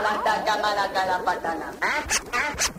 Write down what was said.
malata, camalata, la patana.